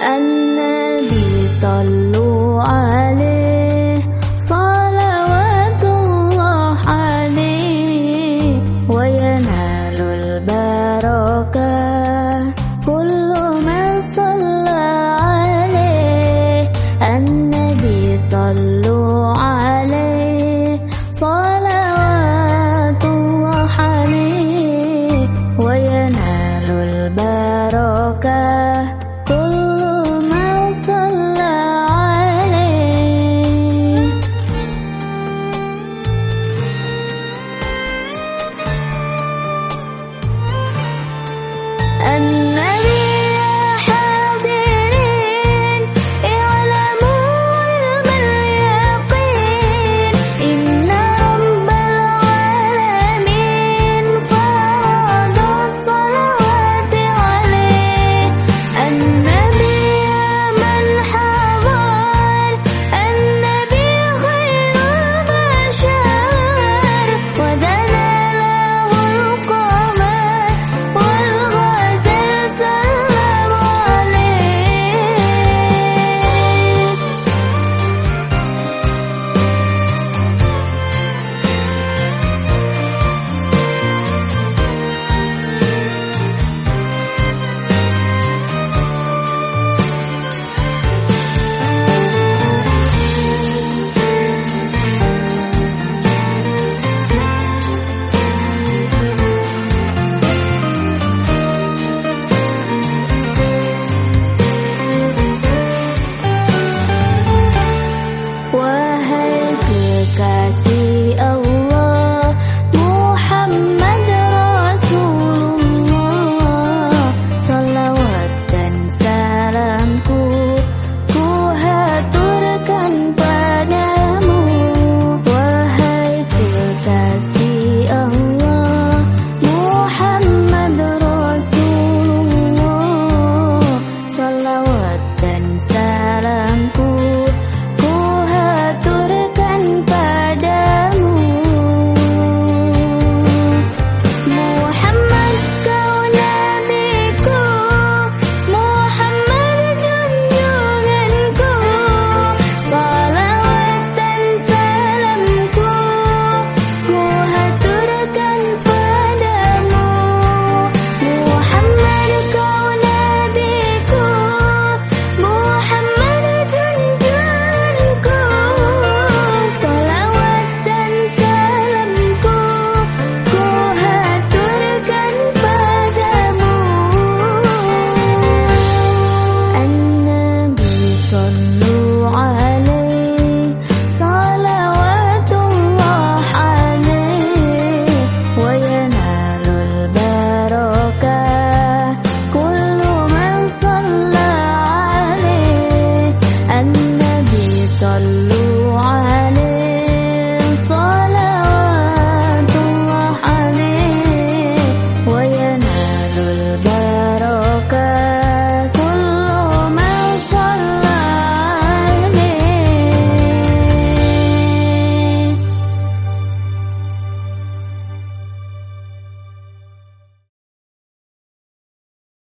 النبي صلوا عليه